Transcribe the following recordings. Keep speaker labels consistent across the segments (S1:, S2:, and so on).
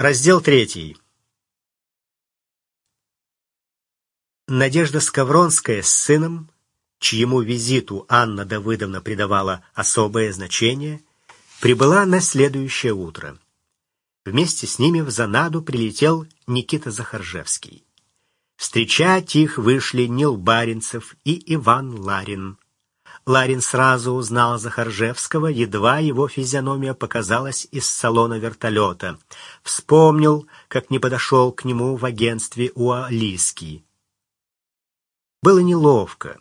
S1: Раздел третий. Надежда Скавронская с сыном, чьему визиту Анна Давыдовна придавала особое значение, прибыла на следующее утро. Вместе с ними в Занаду прилетел Никита Захаржевский. Встречать их вышли Нил Баринцев и Иван Ларин. Ларин сразу узнал Захаржевского, едва его физиономия показалась из салона вертолета. Вспомнил, как не подошел к нему в агентстве у Алиски. Было неловко.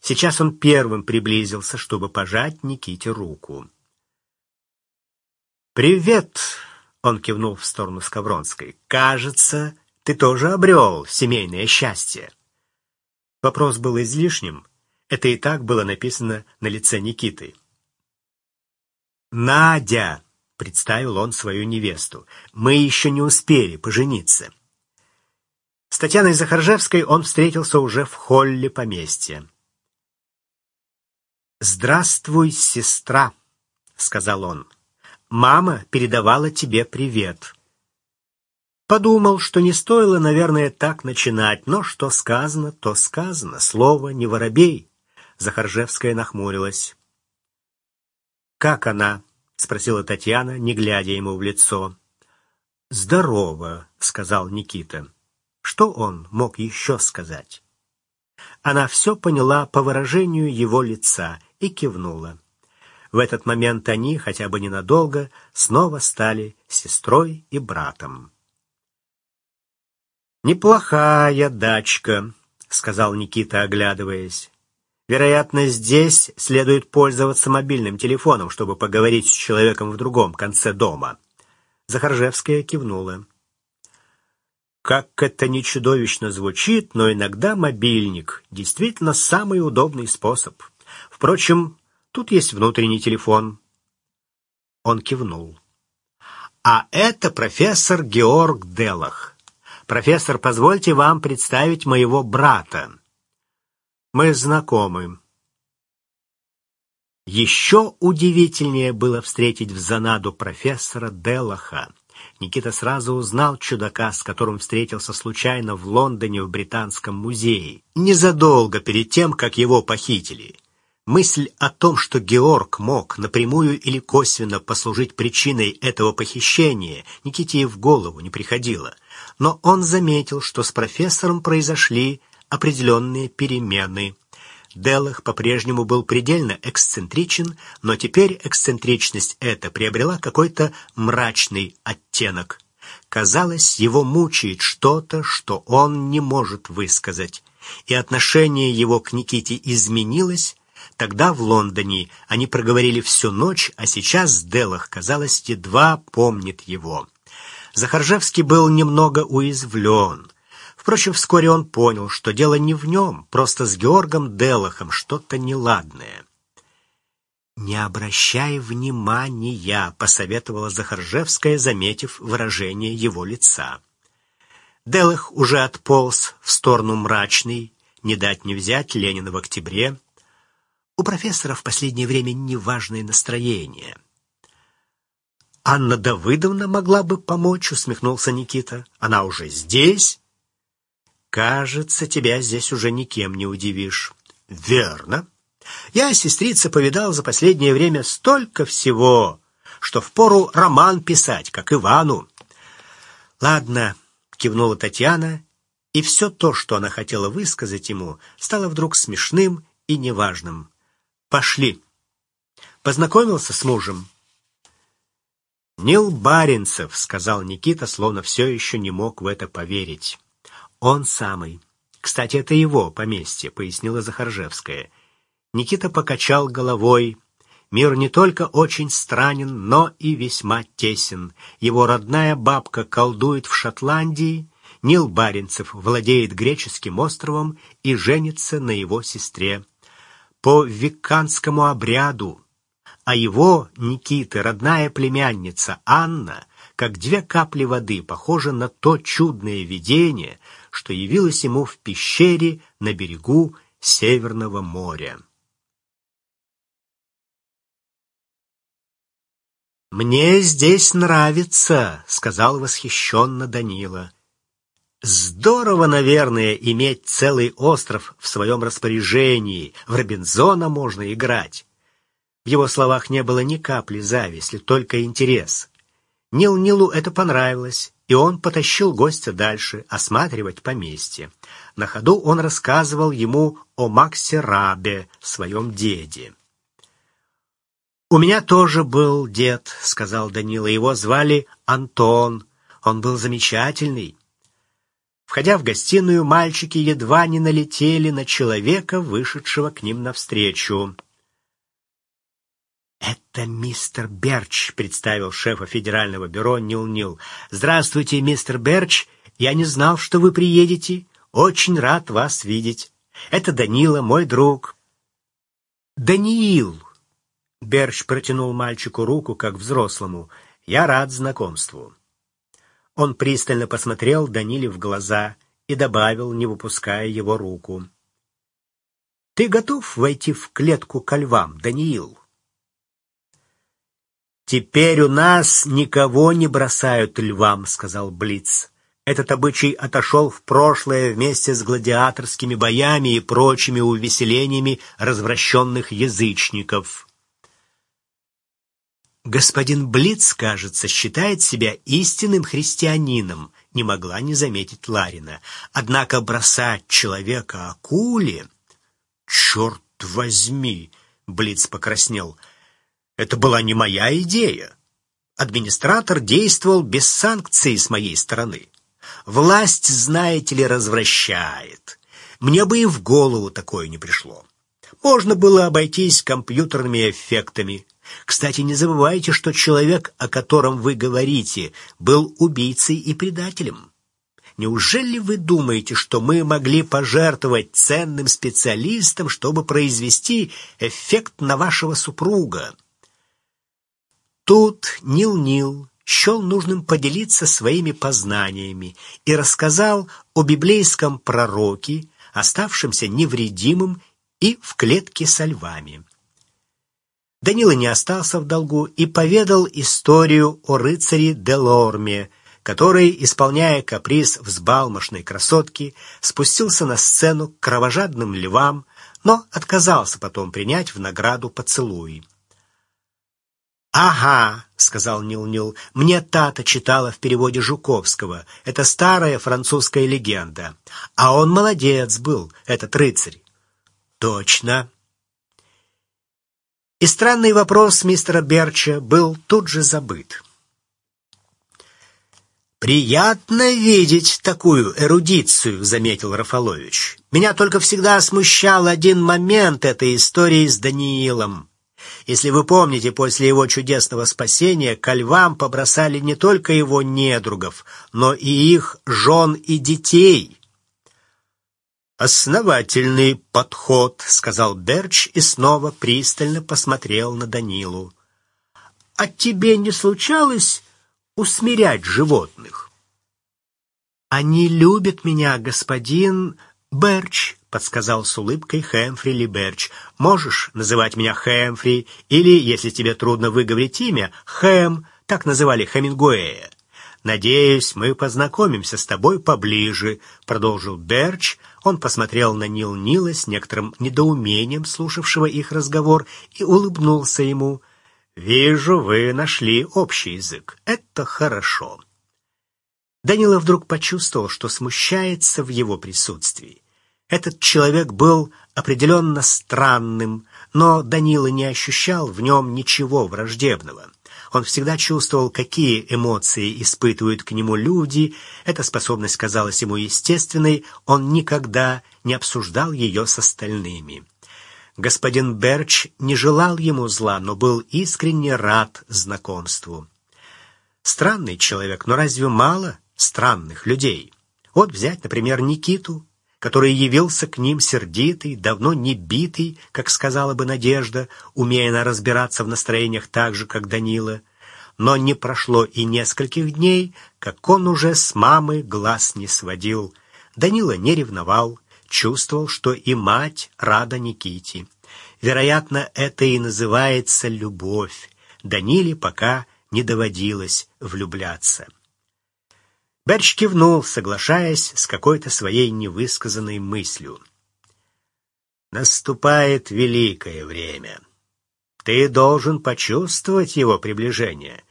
S1: Сейчас он первым приблизился, чтобы пожать Никите руку. «Привет!» — он кивнул в сторону Скавронской. «Кажется, ты тоже обрел семейное счастье». Вопрос был излишним — это и так было написано на лице Никиты. «Надя!» — представил он свою невесту. «Мы еще не успели пожениться». С Татьяной Захаржевской он встретился уже в холле поместья. «Здравствуй, сестра», — сказал он. «Мама передавала тебе привет». Подумал, что не стоило, наверное, так начинать, но что сказано, то сказано, слово не воробей. Захаржевская нахмурилась. «Как она?» — спросила Татьяна, не глядя ему в лицо. «Здорово», — сказал Никита. Что он мог еще сказать? Она все поняла по выражению его лица и кивнула. В этот момент они, хотя бы ненадолго, снова стали сестрой и братом. «Неплохая дачка», — сказал Никита, оглядываясь. Вероятно, здесь следует пользоваться мобильным телефоном, чтобы поговорить с человеком в другом конце дома. Захаржевская кивнула. Как это не чудовищно звучит, но иногда мобильник действительно самый удобный способ. Впрочем, тут есть внутренний телефон. Он кивнул. А это профессор Георг Делах. Профессор, позвольте вам представить моего брата. Мы знакомы. Еще удивительнее было встретить в Занаду профессора Делаха. Никита сразу узнал чудака, с которым встретился случайно в Лондоне в Британском музее, незадолго перед тем, как его похитили. Мысль о том, что Георг мог напрямую или косвенно послужить причиной этого похищения, Никите и в голову не приходила. Но он заметил, что с профессором произошли определенные перемены. Делах по-прежнему был предельно эксцентричен, но теперь эксцентричность эта приобрела какой-то мрачный оттенок. Казалось, его мучает что-то, что он не может высказать. И отношение его к Никите изменилось. Тогда в Лондоне они проговорили всю ночь, а сейчас Делах, казалось, едва помнит его. Захаржевский был немного уязвлен. Впрочем, вскоре он понял, что дело не в нем, просто с Георгом Делахом что-то неладное. «Не обращай внимания», — посоветовала Захаржевская, заметив выражение его лица. Делах уже отполз в сторону мрачный, не дать не взять Ленина в октябре. У профессора в последнее время неважное настроение. «Анна Давыдовна могла бы помочь», — усмехнулся Никита. «Она уже здесь?» Кажется, тебя здесь уже никем не удивишь. Верно. Я, сестрица, повидал за последнее время столько всего, что впору роман писать, как Ивану. Ладно, кивнула Татьяна, и все то, что она хотела высказать ему, стало вдруг смешным и неважным. Пошли. Познакомился с мужем. Нил Баринцев, сказал Никита, словно все еще не мог в это поверить. «Он самый. Кстати, это его поместье», — пояснила Захаржевская. Никита покачал головой. Мир не только очень странен, но и весьма тесен. Его родная бабка колдует в Шотландии, Нил Баренцев владеет греческим островом и женится на его сестре. По виканскому обряду, а его, Никиты, родная племянница Анна, как две капли воды, похожа на то чудное видение, что явилось ему в пещере на берегу Северного моря. «Мне здесь нравится», — сказал восхищенно Данила. Здорово, наверное, иметь целый остров в своем распоряжении. В Робинзона можно играть. В его словах не было ни капли зависти, только интерес. Нил-Нилу это понравилось, и он потащил гостя дальше, осматривать поместье. На ходу он рассказывал ему о Максе Рабе, своем деде. «У меня тоже был дед», — сказал Данила. «Его звали Антон. Он был замечательный». Входя в гостиную, мальчики едва не налетели на человека, вышедшего к ним навстречу. «Это мистер Берч», — представил шефа федерального бюро Нил-Нил. «Здравствуйте, мистер Берч. Я не знал, что вы приедете. Очень рад вас видеть. Это Данила, мой друг». «Даниил!» — Берч протянул мальчику руку, как взрослому. «Я рад знакомству». Он пристально посмотрел Даниле в глаза и добавил, не выпуская его руку. «Ты готов войти в клетку ко львам, Даниил?» «Теперь у нас никого не бросают львам», — сказал Блиц. Этот обычай отошел в прошлое вместе с гладиаторскими боями и прочими увеселениями развращенных язычников. Господин Блиц, кажется, считает себя истинным христианином, не могла не заметить Ларина. Однако бросать человека акуле... Черт возьми! Блиц покраснел. Это была не моя идея. Администратор действовал без санкций с моей стороны. Власть, знаете ли, развращает. Мне бы и в голову такое не пришло. Можно было обойтись компьютерными эффектами. Кстати, не забывайте, что человек, о котором вы говорите, был убийцей и предателем. Неужели вы думаете, что мы могли пожертвовать ценным специалистом, чтобы произвести эффект на вашего супруга? Тут Нил-Нил счел нужным поделиться своими познаниями и рассказал о библейском пророке, оставшемся невредимым и в клетке со львами. Данила не остался в долгу и поведал историю о рыцаре Делорме, который, исполняя каприз взбалмошной красотки, спустился на сцену к кровожадным львам, но отказался потом принять в награду поцелуй. «Ага», — сказал Нил-Нил, — «мне Тата читала в переводе Жуковского. Это старая французская легенда. А он молодец был, этот рыцарь». «Точно», и странный вопрос мистера Берча был тут же забыт. «Приятно видеть такую эрудицию», — заметил Рафалович. «Меня только всегда смущал один момент этой истории с Даниилом. Если вы помните, после его чудесного спасения ко львам побросали не только его недругов, но и их жен и детей». «Основательный подход», — сказал Берч и снова пристально посмотрел на Данилу. «А тебе не случалось усмирять животных?» «Они любят меня, господин Берч», — подсказал с улыбкой Хэмфри Ли Берч. «Можешь называть меня Хэмфри, или, если тебе трудно выговорить имя, Хэм, так называли Хемингуэя. «Надеюсь, мы познакомимся с тобой поближе», — продолжил Берч. Он посмотрел на Нил Нила с некоторым недоумением, слушавшего их разговор, и улыбнулся ему. «Вижу, вы нашли общий язык. Это хорошо». Данила вдруг почувствовал, что смущается в его присутствии. Этот человек был определенно странным, но Данила не ощущал в нем ничего враждебного. Он всегда чувствовал, какие эмоции испытывают к нему люди. Эта способность казалась ему естественной, он никогда не обсуждал ее с остальными. Господин Берч не желал ему зла, но был искренне рад знакомству. Странный человек, но разве мало странных людей? Вот взять, например, Никиту, который явился к ним сердитый, давно не битый, как сказала бы Надежда, умея она разбираться в настроениях так же, как Данила. Но не прошло и нескольких дней, как он уже с мамы глаз не сводил. Данила не ревновал, чувствовал, что и мать рада Никите. Вероятно, это и называется любовь. Даниле пока не доводилось влюбляться. Берч кивнул, соглашаясь с какой-то своей невысказанной мыслью. «Наступает великое время. Ты должен почувствовать его приближение.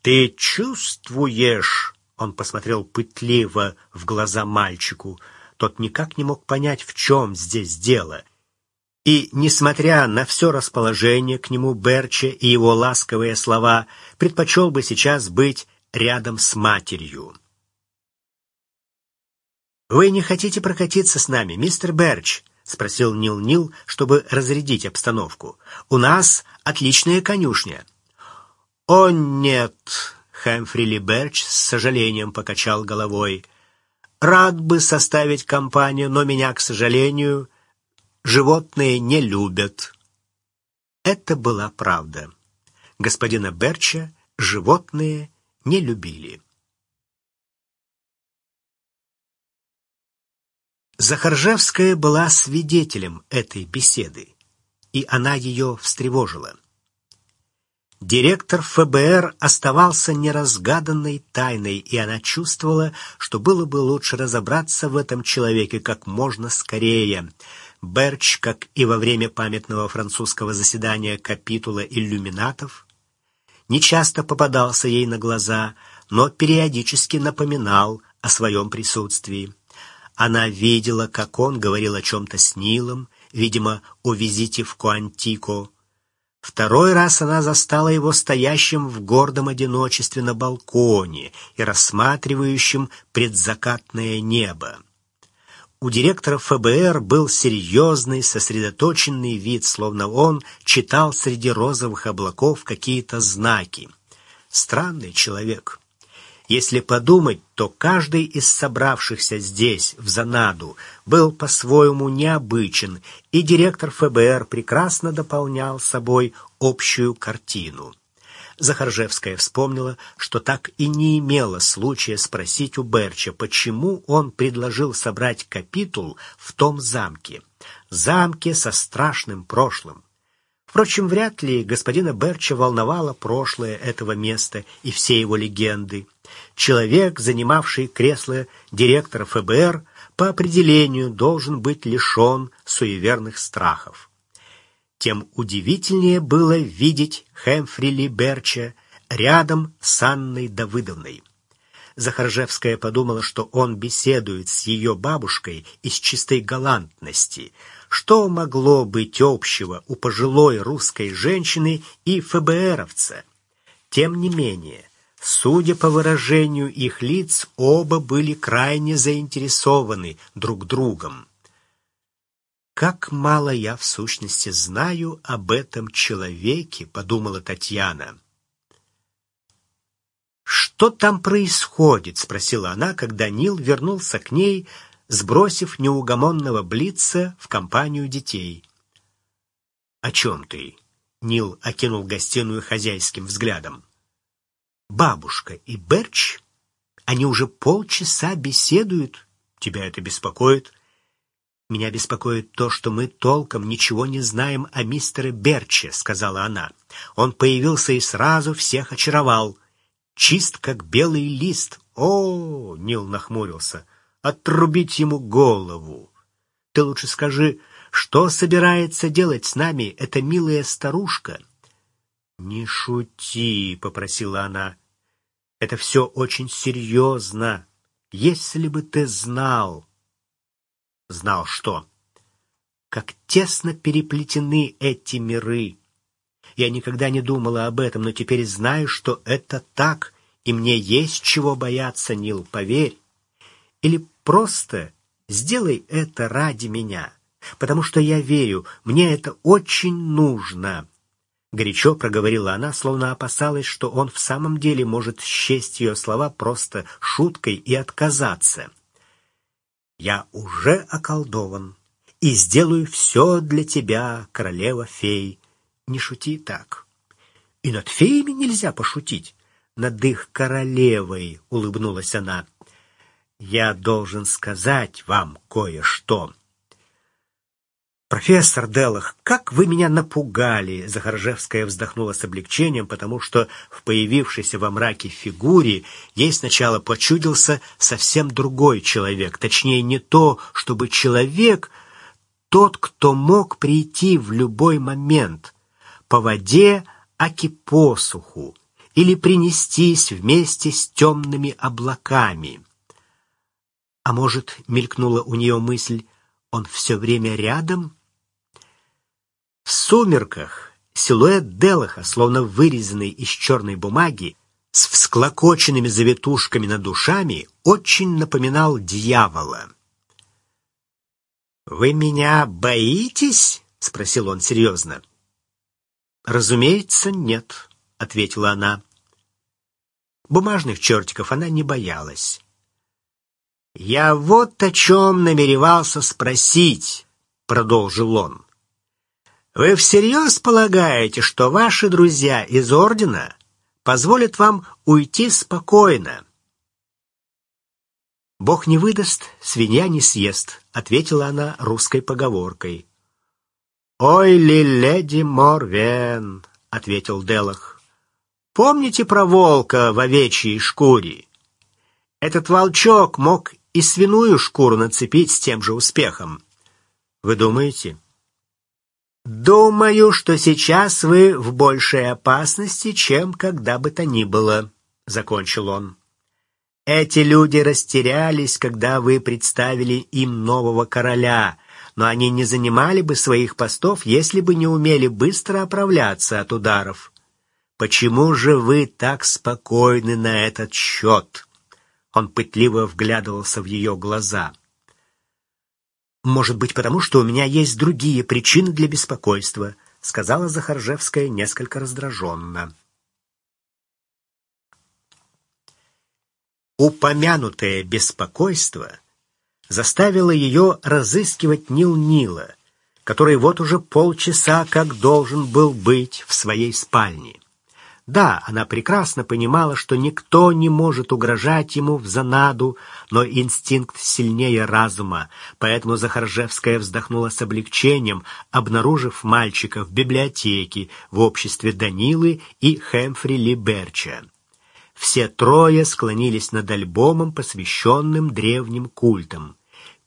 S1: Ты чувствуешь...» Он посмотрел пытливо в глаза мальчику. Тот никак не мог понять, в чем здесь дело. И, несмотря на все расположение к нему Берча и его ласковые слова, предпочел бы сейчас быть рядом с матерью. «Вы не хотите прокатиться с нами, мистер Берч?» — спросил Нил-Нил, чтобы разрядить обстановку. «У нас отличная конюшня». «О, нет!» — Хэмфри Ли Берч с сожалением покачал головой. «Рад бы составить компанию, но меня, к сожалению, животные не любят». Это была правда. Господина Берча животные не любили. Захаржевская была свидетелем этой беседы, и она ее встревожила. Директор ФБР оставался неразгаданной тайной, и она чувствовала, что было бы лучше разобраться в этом человеке как можно скорее. Берч, как и во время памятного французского заседания капитула иллюминатов, нечасто попадался ей на глаза, но периодически напоминал о своем присутствии. Она видела, как он говорил о чем-то с Нилом, видимо, о визите в Куантико. Второй раз она застала его стоящим в гордом одиночестве на балконе и рассматривающим предзакатное небо. У директора ФБР был серьезный, сосредоточенный вид, словно он читал среди розовых облаков какие-то знаки. Странный человек. Если подумать, то каждый из собравшихся здесь, в Занаду, был по-своему необычен, и директор ФБР прекрасно дополнял собой общую картину. Захаржевская вспомнила, что так и не имела случая спросить у Берча, почему он предложил собрать капитул в том замке. Замке со страшным прошлым. Впрочем, вряд ли господина Берча волновало прошлое этого места и все его легенды. Человек, занимавший кресло директора ФБР, по определению должен быть лишен суеверных страхов. Тем удивительнее было видеть Хэмфрили Берча рядом с Анной Давыдовной. Захаржевская подумала, что он беседует с ее бабушкой из чистой галантности — что могло быть общего у пожилой русской женщины и ФБРовца? Тем не менее, судя по выражению их лиц, оба были крайне заинтересованы друг другом. «Как мало я в сущности знаю об этом человеке», — подумала Татьяна. «Что там происходит?» — спросила она, когда Нил вернулся к ней сбросив неугомонного Блица в компанию детей. «О чем ты?» — Нил окинул гостиную хозяйским взглядом. «Бабушка и Берч? Они уже полчаса беседуют. Тебя это беспокоит?» «Меня беспокоит то, что мы толком ничего не знаем о мистере Берче», — сказала она. «Он появился и сразу всех очаровал. Чист, как белый лист». «О!» — Нил нахмурился отрубить ему голову. Ты лучше скажи, что собирается делать с нами эта милая старушка? Не шути, попросила она. Это все очень серьезно. Если бы ты знал... Знал что? Как тесно переплетены эти миры. Я никогда не думала об этом, но теперь знаю, что это так, и мне есть чего бояться, Нил, поверь. Или Просто сделай это ради меня, потому что я верю, мне это очень нужно. Горячо проговорила она, словно опасалась, что он в самом деле может счесть ее слова просто шуткой и отказаться. «Я уже околдован и сделаю все для тебя, королева-фей. Не шути так. И над феями нельзя пошутить. Над их королевой, — улыбнулась она я должен сказать вам кое-что. «Профессор Делах, как вы меня напугали!» Захаржевская вздохнула с облегчением, потому что в появившейся во мраке фигуре ей сначала почудился совсем другой человек. Точнее, не то, чтобы человек, тот, кто мог прийти в любой момент, по воде, аки посуху, или принестись вместе с темными облаками. А может, мелькнула у нее мысль, он все время рядом? В сумерках силуэт Делаха, словно вырезанный из черной бумаги, с всклокоченными завитушками над душами, очень напоминал дьявола. «Вы меня боитесь?» — спросил он серьезно. «Разумеется, нет», — ответила она. Бумажных чертиков она не боялась. «Я вот о чем намеревался спросить», — продолжил он. Вы всерьез полагаете, что ваши друзья из Ордена позволят вам уйти спокойно? «Бог не выдаст, свинья не съест», — ответила она русской поговоркой. «Ой ли, леди Морвен», — ответил Делах. «Помните про волка в овечьей шкуре? Этот волчок мог и свиную шкуру нацепить с тем же успехом. Вы думаете?» «Думаю, что сейчас вы в большей опасности, чем когда бы то ни было», — закончил он. «Эти люди растерялись, когда вы представили им нового короля, но они не занимали бы своих постов, если бы не умели быстро оправляться от ударов. Почему же вы так спокойны на этот счет?» Он пытливо вглядывался в ее глаза. «Может быть, потому что у меня есть другие причины для беспокойства», сказала Захаржевская несколько раздраженно. Упомянутое беспокойство заставило ее разыскивать Нил Нила, который вот уже полчаса как должен был быть в своей спальне. Да, она прекрасно понимала, что никто не может угрожать ему в занаду, но инстинкт сильнее разума, поэтому Захаржевская вздохнула с облегчением, обнаружив мальчика в библиотеке в обществе Данилы и Хэмфри Либерча. Все трое склонились над альбомом, посвященным древним культам.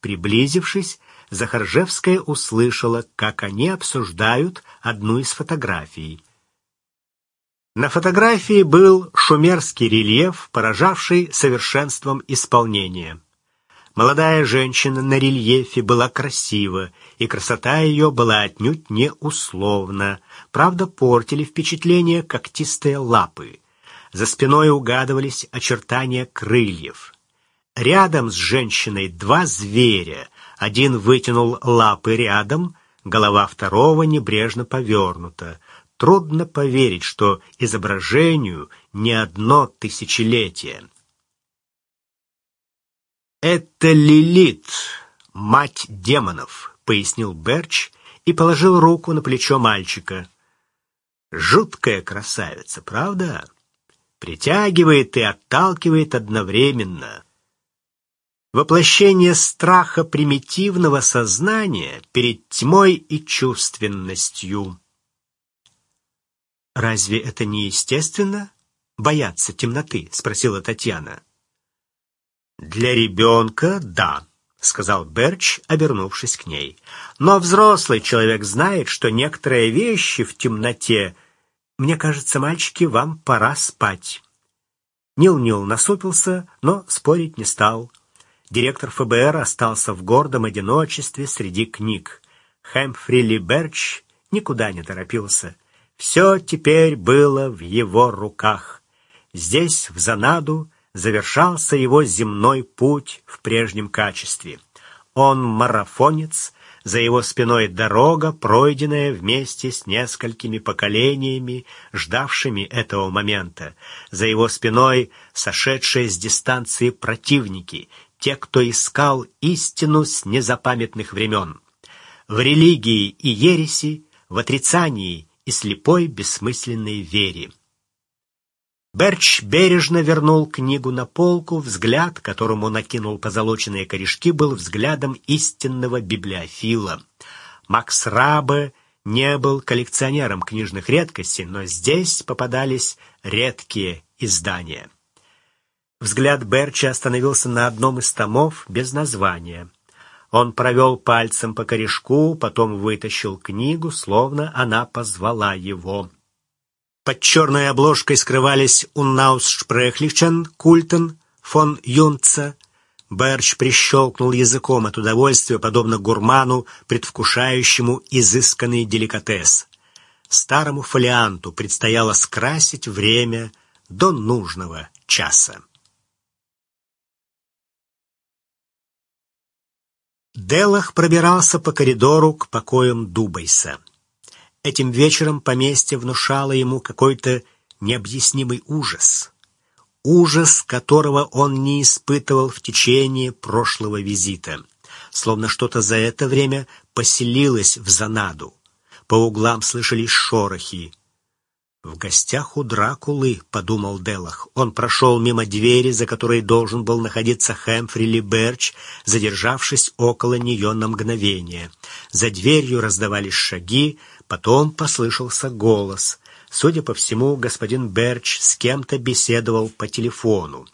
S1: Приблизившись, Захаржевская услышала, как они обсуждают одну из фотографий. На фотографии был шумерский рельеф, поражавший совершенством исполнения. Молодая женщина на рельефе была красива, и красота ее была отнюдь не условна. Правда, портили впечатление когтистые лапы. За спиной угадывались очертания крыльев. Рядом с женщиной два зверя. Один вытянул лапы рядом, голова второго небрежно повернута. Трудно поверить, что изображению не одно тысячелетие. «Это Лилит, мать демонов», — пояснил Берч и положил руку на плечо мальчика. «Жуткая красавица, правда? Притягивает и отталкивает одновременно» воплощение страха примитивного сознания перед тьмой и чувственностью. «Разве это не естественно? Бояться темноты?» — спросила Татьяна. «Для ребенка — да», — сказал Берч, обернувшись к ней. «Но взрослый человек знает, что некоторые вещи в темноте... Мне кажется, мальчики, вам пора спать». Нил-Нил насупился, но спорить не стал. Директор ФБР остался в гордом одиночестве среди книг. Хэмфри Ли Берч никуда не торопился. Все теперь было в его руках. Здесь, в Занаду, завершался его земной путь в прежнем качестве. Он марафонец, за его спиной дорога, пройденная вместе с несколькими поколениями, ждавшими этого момента. За его спиной сошедшие с дистанции противники, те, кто искал истину с незапамятных времен. В религии и ереси, в отрицании и слепой бессмысленной вере. Берч бережно вернул книгу на полку, взгляд, которому накинул позолоченные корешки, был взглядом истинного библиофила. Макс Рабе не был коллекционером книжных редкостей, но здесь попадались редкие издания. Взгляд Берча остановился на одном из томов без названия. Он провел пальцем по корешку, потом вытащил книгу, словно она позвала его. Под черной обложкой скрывались «Уннаусшпрехличен», «Культен», «Фон Юнца». Берч прищелкнул языком от удовольствия, подобно гурману, предвкушающему изысканный деликатес. Старому фолианту предстояло скрасить время до нужного часа. Делах пробирался по коридору к покоям Дубайса. Этим вечером поместье внушало ему какой-то необъяснимый ужас. Ужас, которого он не испытывал в течение прошлого визита. Словно что-то за это время поселилось в Занаду. По углам слышались шорохи. «В гостях у Дракулы», — подумал Делах. Он прошел мимо двери, за которой должен был находиться Хэмфри Ли Берч, задержавшись около нее на мгновение. За дверью раздавались шаги, потом послышался голос. Судя по всему, господин Берч с кем-то беседовал по телефону.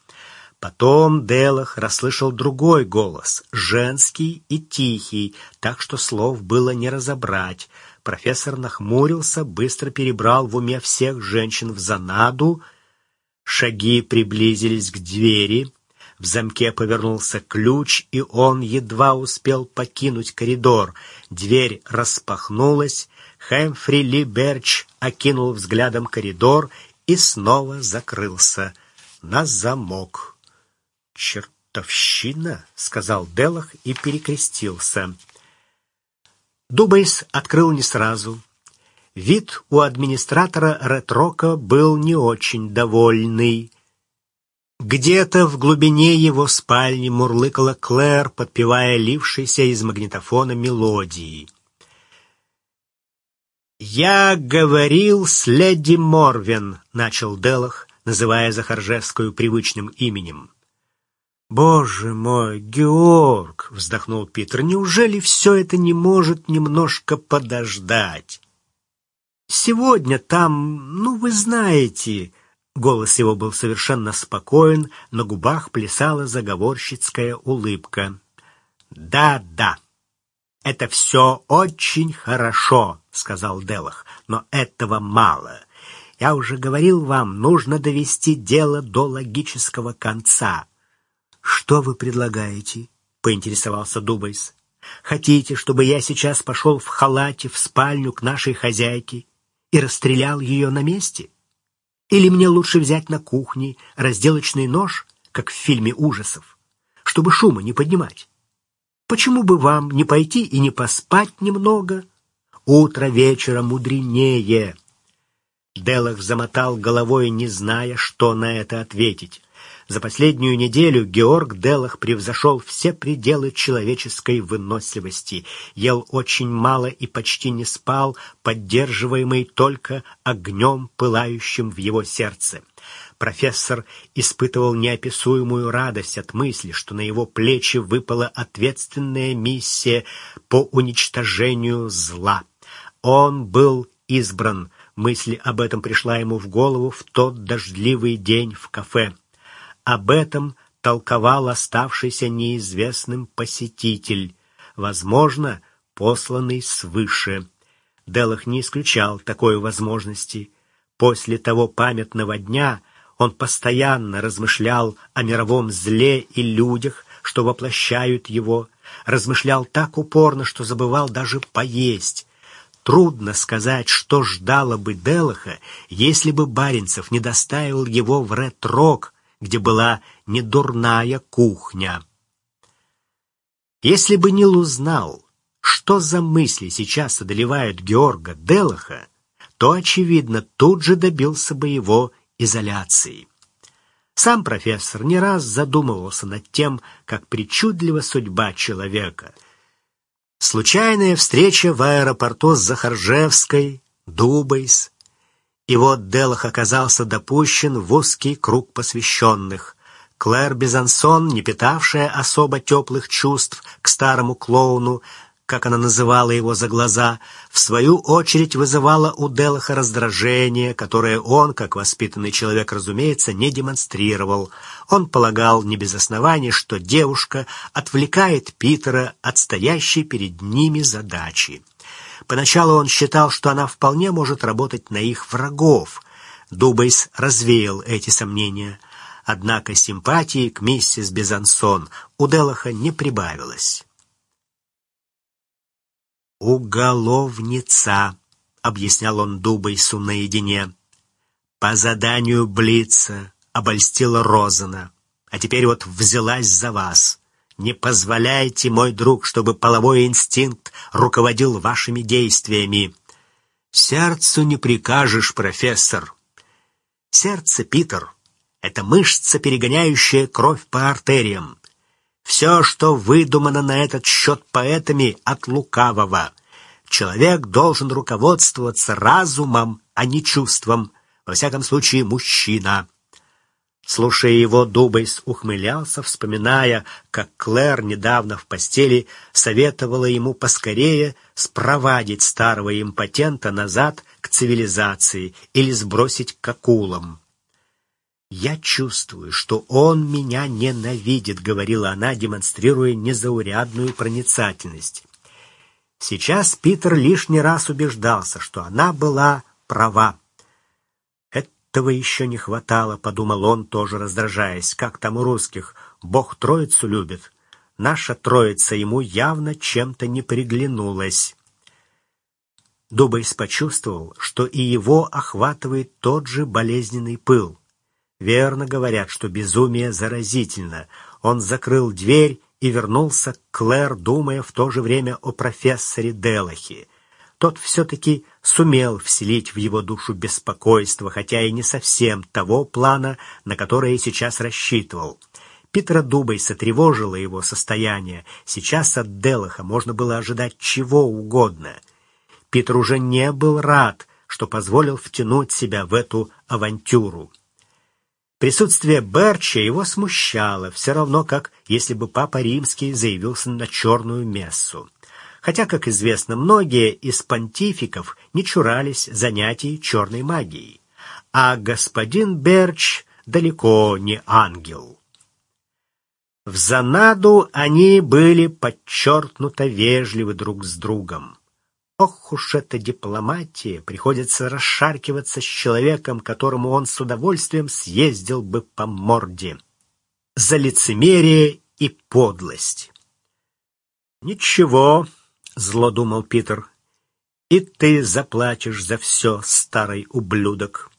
S1: Потом Делах расслышал другой голос, женский и тихий, так что слов было не разобрать — Профессор нахмурился, быстро перебрал в уме всех женщин в Занаду. Шаги приблизились к двери. В замке повернулся ключ, и он едва успел покинуть коридор. Дверь распахнулась. Хэмфри Ли Берч окинул взглядом коридор и снова закрылся на замок. «Чертовщина!» — сказал Делах и перекрестился. Дубайс открыл не сразу. Вид у администратора Ретрока был не очень довольный. Где-то в глубине его спальни мурлыкала Клэр, подпевая лившейся из магнитофона мелодии. «Я говорил с леди Морвен», — начал Делах, называя Захаржевскую привычным именем. «Боже мой, Георг!» — вздохнул Питер. «Неужели все это не может немножко подождать?» «Сегодня там, ну, вы знаете...» Голос его был совершенно спокоен, на губах плясала заговорщицкая улыбка. «Да, да, это все очень хорошо», — сказал Делах, — «но этого мало. Я уже говорил вам, нужно довести дело до логического конца». «Что вы предлагаете?» — поинтересовался Дубайс. «Хотите, чтобы я сейчас пошел в халате в спальню к нашей хозяйке и расстрелял ее на месте? Или мне лучше взять на кухне разделочный нож, как в фильме ужасов, чтобы шума не поднимать? Почему бы вам не пойти и не поспать немного? Утро вечера мудренее». Делах замотал головой, не зная, что на это ответить. За последнюю неделю Георг Делах превзошел все пределы человеческой выносливости, ел очень мало и почти не спал, поддерживаемый только огнем, пылающим в его сердце. Профессор испытывал неописуемую радость от мысли, что на его плечи выпала ответственная миссия по уничтожению зла. Он был избран. Мысль об этом пришла ему в голову в тот дождливый день в кафе. Об этом толковал оставшийся неизвестным посетитель, возможно, посланный свыше. Делах не исключал такой возможности. После того памятного дня он постоянно размышлял о мировом зле и людях, что воплощают его, размышлял так упорно, что забывал даже поесть. Трудно сказать, что ждало бы Делаха, если бы Баренцев не доставил его в Ретрок, где была недурная кухня. Если бы Нил узнал, что за мысли сейчас одолевают Георга Делаха, то, очевидно, тут же добился бы его изоляции. Сам профессор не раз задумывался над тем, как причудлива судьба человека. Случайная встреча в аэропорту с Захаржевской, Дубайс, и вот Делах оказался допущен в узкий круг посвященных. Клэр Безансон, не питавшая особо теплых чувств к старому клоуну, как она называла его за глаза, в свою очередь вызывала у Делаха раздражение, которое он, как воспитанный человек, разумеется, не демонстрировал. Он полагал не без оснований, что девушка отвлекает Питера от стоящей перед ними задачи. Поначалу он считал, что она вполне может работать на их врагов. Дубайс развеял эти сомнения. Однако симпатии к миссис Безансон у Делаха не прибавилось. «Уголовница», — объяснял он Дубайсу наедине. «По заданию Блица обольстила Розана, а теперь вот взялась за вас. Не позволяйте, мой друг, чтобы половой инстинкт руководил вашими действиями. Сердцу не прикажешь, профессор. Сердце, Питер, — это мышца, перегоняющая кровь по артериям. Все, что выдумано на этот счет поэтами от лукавого. Человек должен руководствоваться разумом, а не чувством. Во всяком случае, мужчина. Слушая его, Дубайс ухмылялся, вспоминая, как Клэр недавно в постели советовала ему поскорее спровадить старого импотента назад к цивилизации или сбросить к акулам. «Я чувствую, что он меня ненавидит», — говорила она, демонстрируя незаурядную проницательность. Сейчас Питер лишний раз убеждался, что она была права. «Этого еще не хватало», — подумал он, тоже раздражаясь. «Как там у русских? Бог троицу любит. Наша троица ему явно чем-то не приглянулась». Дубайс почувствовал, что и его охватывает тот же болезненный пыл. Верно говорят, что безумие заразительно. Он закрыл дверь и вернулся к Клэр, думая в то же время о профессоре Делахи. Тот все-таки сумел вселить в его душу беспокойство, хотя и не совсем того плана, на которое сейчас рассчитывал. Питера Дубайса тревожило его состояние. Сейчас от Делаха можно было ожидать чего угодно. Питер уже не был рад, что позволил втянуть себя в эту авантюру. Присутствие Берча его смущало, все равно как если бы Папа Римский заявился на черную мессу. Хотя, как известно, многие из понтификов не чурались занятий черной магией. А господин Берч далеко не ангел. В Занаду они были подчеркнуто вежливы друг с другом. Ох уж эта дипломатия! Приходится расшаркиваться с человеком, которому он с удовольствием съездил бы по морде. За лицемерие и подлость. «Ничего», — зло думал Питер, — «и ты заплатишь за все, старый ублюдок».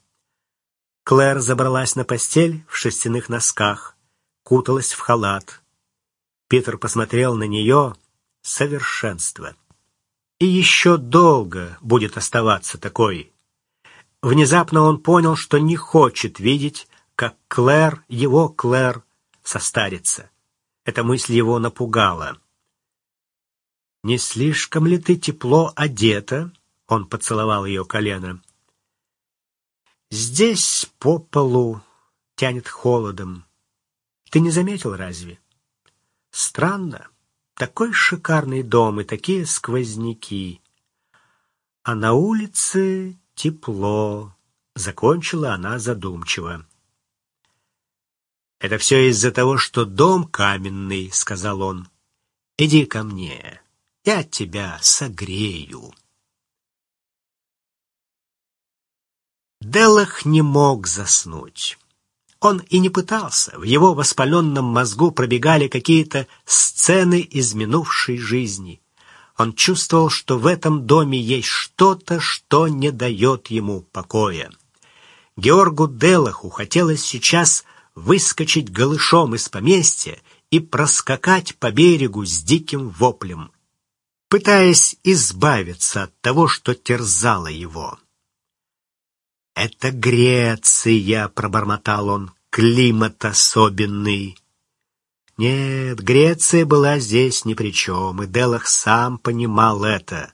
S1: Клэр забралась на постель в шерстяных носках, куталась в халат. Питер посмотрел на нее. Совершенство и еще долго будет оставаться такой. Внезапно он понял, что не хочет видеть, как Клэр, его Клэр, состарится. Эта мысль его напугала. «Не слишком ли ты тепло одета?» — он поцеловал ее колено. «Здесь по полу тянет холодом. Ты не заметил разве? Странно. Такой шикарный дом и такие сквозняки. А на улице тепло, закончила она задумчиво. Это все из-за того, что дом каменный, сказал он. Иди ко мне, я тебя согрею. Делах не мог заснуть. Он и не пытался. В его воспаленном мозгу пробегали какие-то сцены из минувшей жизни. Он чувствовал, что в этом доме есть что-то, что не дает ему покоя. Георгу Делаху хотелось сейчас выскочить голышом из поместья и проскакать по берегу с диким воплем, пытаясь избавиться от того, что терзало его. «Это Греция», — пробормотал он, — «климат особенный». Нет, Греция была здесь ни при чем, и Делах сам понимал это.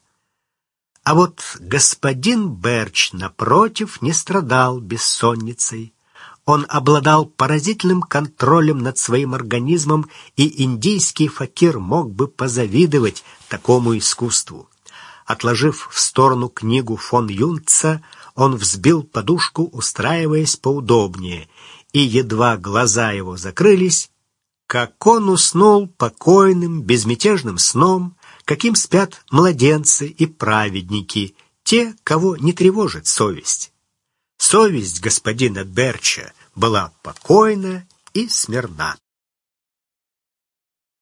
S1: А вот господин Берч, напротив, не страдал бессонницей. Он обладал поразительным контролем над своим организмом, и индийский факир мог бы позавидовать такому искусству. Отложив в сторону книгу фон Юнца, он взбил подушку, устраиваясь поудобнее, и едва глаза его закрылись, как он уснул покойным, безмятежным сном, каким спят младенцы и праведники, те, кого не тревожит совесть. Совесть господина Берча была покойна и смирна.